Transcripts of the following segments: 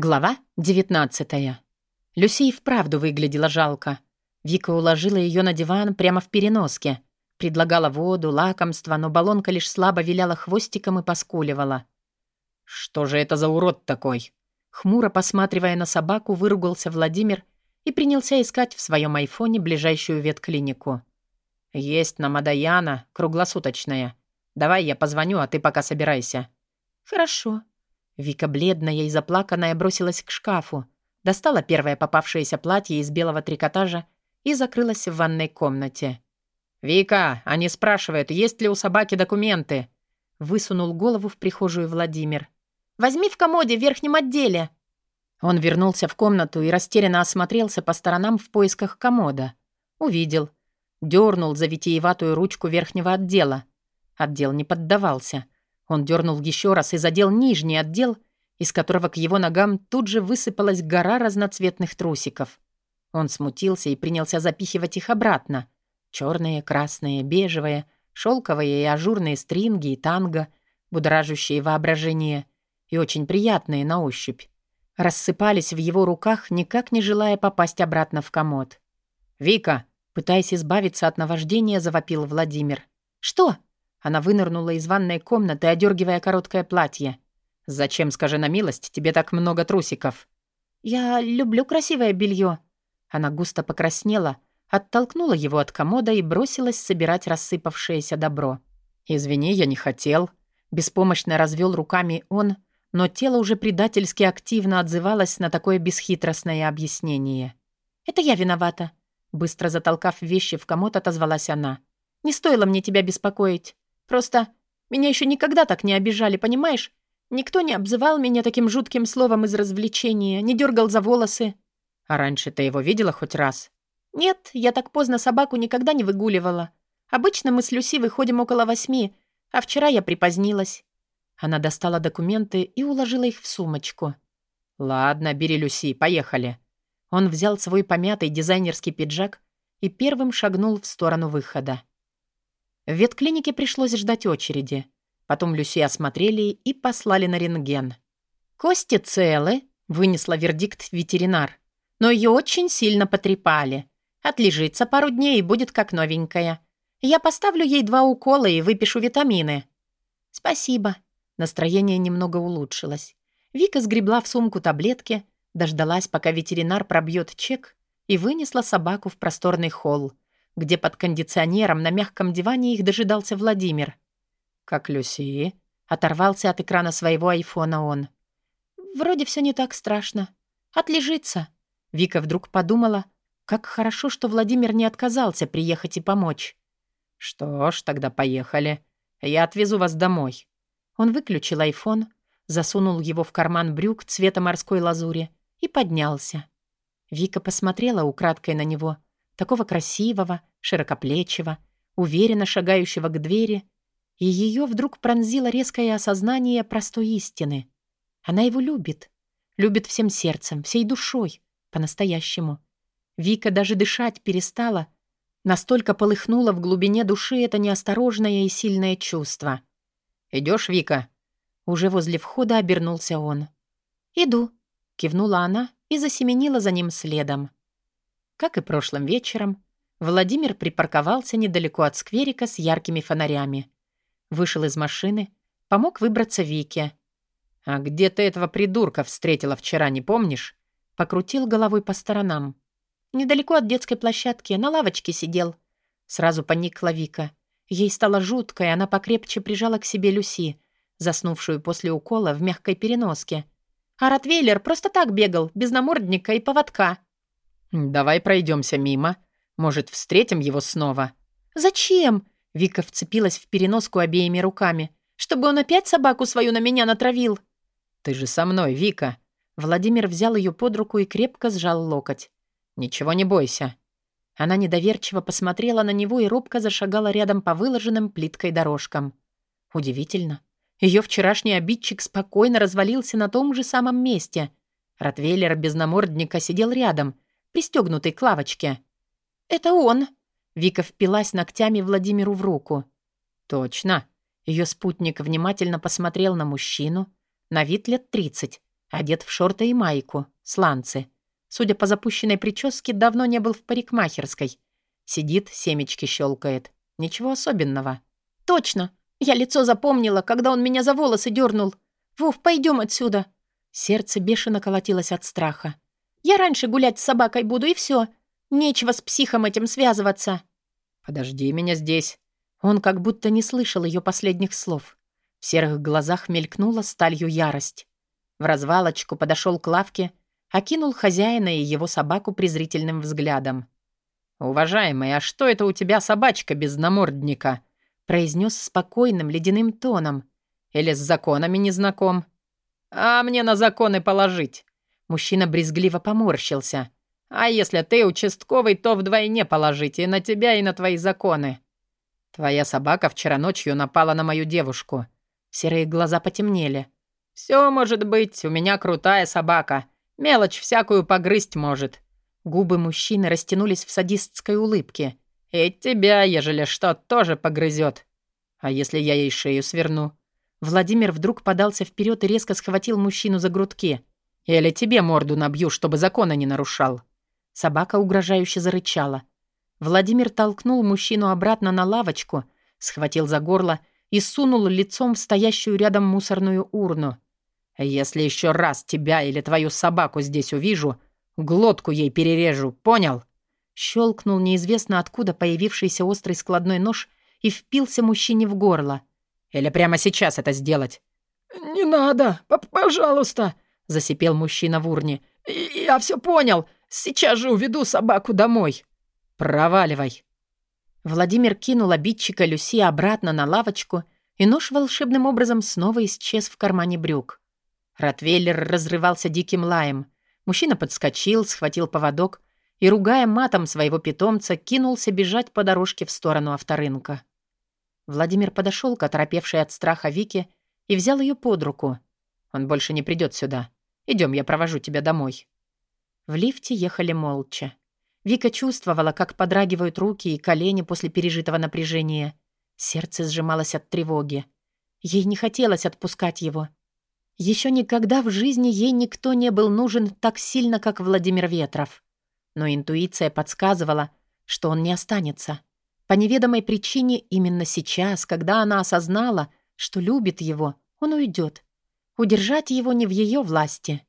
Глава 19 Люси и вправду выглядела жалко. Вика уложила ее на диван прямо в переноске. Предлагала воду, лакомство, но баллонка лишь слабо виляла хвостиком и поскуливала. «Что же это за урод такой?» Хмуро посматривая на собаку, выругался Владимир и принялся искать в своем айфоне ближайшую ветклинику. «Есть на Мадаяна, круглосуточная. Давай я позвоню, а ты пока собирайся». «Хорошо», Вика, бледная и заплаканная, бросилась к шкафу, достала первое попавшееся платье из белого трикотажа и закрылась в ванной комнате. «Вика, они спрашивают, есть ли у собаки документы?» Высунул голову в прихожую Владимир. «Возьми в комоде в верхнем отделе». Он вернулся в комнату и растерянно осмотрелся по сторонам в поисках комода. Увидел. Дернул за витиеватую ручку верхнего отдела. Отдел не поддавался — он дернул еще раз и задел нижний отдел, из которого к его ногам тут же высыпалась гора разноцветных трусиков. Он смутился и принялся запихивать их обратно. Черные, красные, бежевые, шелковые и ажурные стринги и танго, будоражащие воображение и очень приятные на ощупь. Рассыпались в его руках, никак не желая попасть обратно в комод. «Вика!» Пытаясь избавиться от наваждения, завопил Владимир. «Что?» Она вынырнула из ванной комнаты, одергивая короткое платье. «Зачем, скажи на милость, тебе так много трусиков?» «Я люблю красивое белье. Она густо покраснела, оттолкнула его от комода и бросилась собирать рассыпавшееся добро. «Извини, я не хотел». Беспомощно развел руками он, но тело уже предательски активно отзывалось на такое бесхитростное объяснение. «Это я виновата», — быстро затолкав вещи в комод, отозвалась она. «Не стоило мне тебя беспокоить. Просто меня еще никогда так не обижали, понимаешь? Никто не обзывал меня таким жутким словом из развлечения, не дергал за волосы. А раньше ты его видела хоть раз? Нет, я так поздно собаку никогда не выгуливала. Обычно мы с Люси выходим около восьми, а вчера я припозднилась. Она достала документы и уложила их в сумочку. «Ладно, бери Люси, поехали». Он взял свой помятый дизайнерский пиджак и первым шагнул в сторону выхода. В ветклинике пришлось ждать очереди. Потом Люси осмотрели и послали на рентген. «Кости целы», — вынесла вердикт ветеринар. «Но ее очень сильно потрепали. Отлежится пару дней и будет как новенькая. Я поставлю ей два укола и выпишу витамины». «Спасибо». Настроение немного улучшилось. Вика сгребла в сумку таблетки, дождалась, пока ветеринар пробьет чек, и вынесла собаку в просторный холл, где под кондиционером на мягком диване их дожидался Владимир. «Как Люси?» — оторвался от экрана своего айфона он. «Вроде все не так страшно. Отлежится». Вика вдруг подумала, как хорошо, что Владимир не отказался приехать и помочь. «Что ж, тогда поехали. Я отвезу вас домой». Он выключил айфон, засунул его в карман брюк цвета морской лазури и поднялся. Вика посмотрела украдкой на него — такого красивого, широкоплечего, уверенно шагающего к двери, и ее вдруг пронзило резкое осознание простой истины. Она его любит. Любит всем сердцем, всей душой, по-настоящему. Вика даже дышать перестала. Настолько полыхнуло в глубине души это неосторожное и сильное чувство. «Идешь, Вика?» Уже возле входа обернулся он. «Иду», — кивнула она и засеменила за ним следом. Как и прошлым вечером, Владимир припарковался недалеко от скверика с яркими фонарями. Вышел из машины, помог выбраться Вике. «А где ты этого придурка встретила вчера, не помнишь?» Покрутил головой по сторонам. «Недалеко от детской площадки, на лавочке сидел». Сразу поникла Вика. Ей стало жутко, и она покрепче прижала к себе Люси, заснувшую после укола в мягкой переноске. А Ротвейлер просто так бегал, без намордника и поводка. «Давай пройдемся мимо. Может, встретим его снова?» «Зачем?» Вика вцепилась в переноску обеими руками. «Чтобы он опять собаку свою на меня натравил?» «Ты же со мной, Вика!» Владимир взял ее под руку и крепко сжал локоть. «Ничего не бойся». Она недоверчиво посмотрела на него и робко зашагала рядом по выложенным плиткой дорожкам. Удивительно. Ее вчерашний обидчик спокойно развалился на том же самом месте. Ротвейлер без намордника сидел рядом — пристегнутый к лавочке. «Это он!» Вика впилась ногтями Владимиру в руку. «Точно!» Ее спутник внимательно посмотрел на мужчину, на вид лет тридцать, Одет в шорты и майку, сланцы. Судя по запущенной прическе, давно не был в парикмахерской. Сидит, семечки щелкает. Ничего особенного. «Точно! Я лицо запомнила, когда он меня за волосы дернул. Вов, пойдем отсюда!» Сердце бешено колотилось от страха. «Я раньше гулять с собакой буду, и все. Нечего с психом этим связываться». «Подожди меня здесь». Он как будто не слышал ее последних слов. В серых глазах мелькнула сталью ярость. В развалочку подошел к лавке, окинул хозяина и его собаку презрительным взглядом. «Уважаемый, а что это у тебя собачка без намордника?» произнес спокойным ледяным тоном. «Или с законами не знаком?» «А мне на законы положить». Мужчина брезгливо поморщился. «А если ты участковый, то вдвойне положить и на тебя, и на твои законы». «Твоя собака вчера ночью напала на мою девушку». Серые глаза потемнели. «Все может быть, у меня крутая собака. Мелочь всякую погрызть может». Губы мужчины растянулись в садистской улыбке. «И тебя, ежели что, тоже погрызет. А если я ей шею сверну?» Владимир вдруг подался вперед и резко схватил мужчину за грудки. «Или тебе морду набью, чтобы закона не нарушал». Собака угрожающе зарычала. Владимир толкнул мужчину обратно на лавочку, схватил за горло и сунул лицом в стоящую рядом мусорную урну. «Если еще раз тебя или твою собаку здесь увижу, глотку ей перережу, понял?» Щелкнул неизвестно откуда появившийся острый складной нож и впился мужчине в горло. «Или прямо сейчас это сделать?» «Не надо, пожалуйста», — засипел мужчина в урне. «Я все понял. Сейчас же уведу собаку домой». «Проваливай». Владимир кинул обидчика Люси обратно на лавочку, и нож волшебным образом снова исчез в кармане брюк. Ротвейлер разрывался диким лаем. Мужчина подскочил, схватил поводок и, ругая матом своего питомца, кинулся бежать по дорожке в сторону авторынка. Владимир подошел к оторопевшей от страха Вике и взял ее под руку. «Он больше не придет сюда. Идем, я провожу тебя домой». В лифте ехали молча. Вика чувствовала, как подрагивают руки и колени после пережитого напряжения. Сердце сжималось от тревоги. Ей не хотелось отпускать его. Еще никогда в жизни ей никто не был нужен так сильно, как Владимир Ветров. Но интуиция подсказывала, что он не останется. По неведомой причине именно сейчас, когда она осознала, что любит его, он уйдет. Удержать его не в ее власти.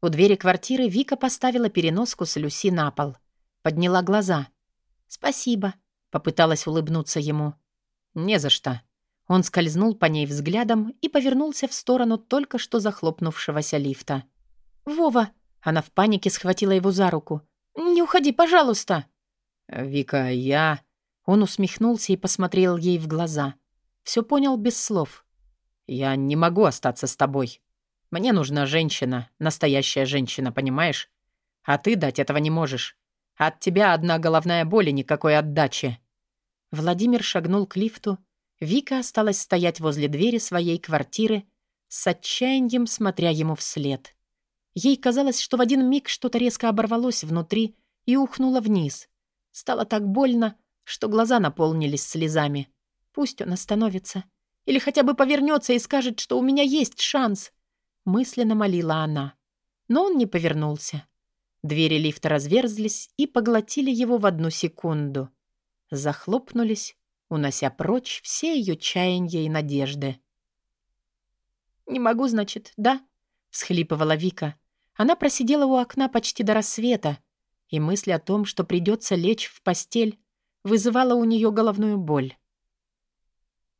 У двери квартиры Вика поставила переноску с Люси на пол. Подняла глаза. «Спасибо», — попыталась улыбнуться ему. «Не за что». Он скользнул по ней взглядом и повернулся в сторону только что захлопнувшегося лифта. «Вова!» — она в панике схватила его за руку. «Не уходи, пожалуйста!» «Вика, я...» Он усмехнулся и посмотрел ей в глаза. Все понял без слов. «Я не могу остаться с тобой. Мне нужна женщина, настоящая женщина, понимаешь? А ты дать этого не можешь. От тебя одна головная боль и никакой отдачи». Владимир шагнул к лифту. Вика осталась стоять возле двери своей квартиры, с отчаянием смотря ему вслед. Ей казалось, что в один миг что-то резко оборвалось внутри и ухнуло вниз. Стало так больно, что глаза наполнились слезами. Пусть он остановится. Или хотя бы повернется и скажет, что у меня есть шанс. Мысленно молила она. Но он не повернулся. Двери лифта разверзлись и поглотили его в одну секунду. Захлопнулись, унося прочь все ее чаяния и надежды. «Не могу, значит, да?» — всхлипывала Вика. Она просидела у окна почти до рассвета, и мысль о том, что придется лечь в постель, вызывала у нее головную боль.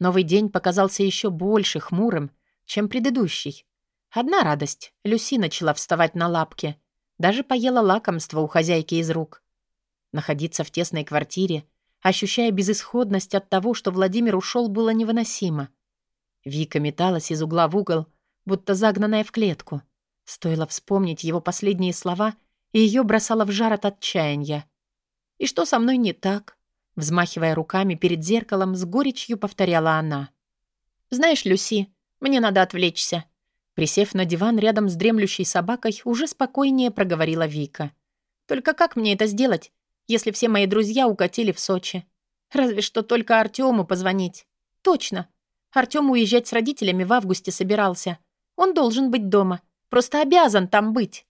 Новый день показался еще больше хмурым, чем предыдущий. Одна радость — Люси начала вставать на лапки. Даже поела лакомство у хозяйки из рук. Находиться в тесной квартире, ощущая безысходность от того, что Владимир ушел, было невыносимо. Вика металась из угла в угол, будто загнанная в клетку. Стоило вспомнить его последние слова, и ее бросало в жар от отчаяния. «И что со мной не так? Взмахивая руками перед зеркалом, с горечью повторяла она. «Знаешь, Люси, мне надо отвлечься». Присев на диван рядом с дремлющей собакой, уже спокойнее проговорила Вика. «Только как мне это сделать, если все мои друзья укатили в Сочи? Разве что только Артему позвонить. Точно. Артем уезжать с родителями в августе собирался. Он должен быть дома. Просто обязан там быть.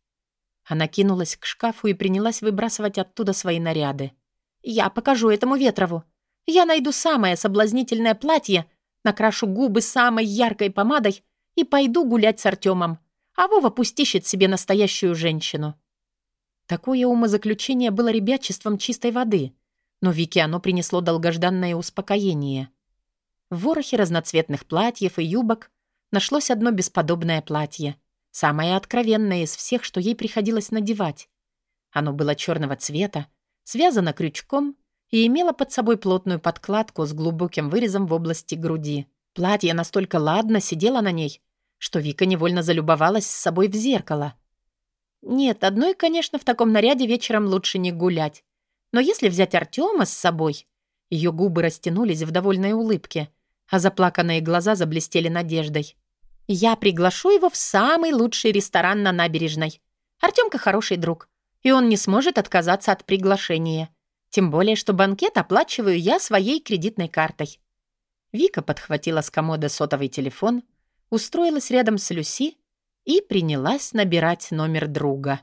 Она кинулась к шкафу и принялась выбрасывать оттуда свои наряды. «Я покажу этому Ветрову. Я найду самое соблазнительное платье, накрашу губы самой яркой помадой и пойду гулять с Артемом. А Вова пусть себе настоящую женщину». Такое умозаключение было ребячеством чистой воды, но Вике оно принесло долгожданное успокоение. В ворохе разноцветных платьев и юбок нашлось одно бесподобное платье, самое откровенное из всех, что ей приходилось надевать. Оно было черного цвета, связано крючком и имело под собой плотную подкладку с глубоким вырезом в области груди. Платье настолько ладно сидело на ней, что Вика невольно залюбовалась с собой в зеркало. Нет, одной, конечно, в таком наряде вечером лучше не гулять. Но если взять Артема с собой... Ее губы растянулись в довольной улыбке, а заплаканные глаза заблестели надеждой. «Я приглашу его в самый лучший ресторан на набережной. Артемка хороший друг, и он не сможет отказаться от приглашения. Тем более, что банкет оплачиваю я своей кредитной картой». Вика подхватила с комода сотовый телефон, устроилась рядом с Люси и принялась набирать номер друга.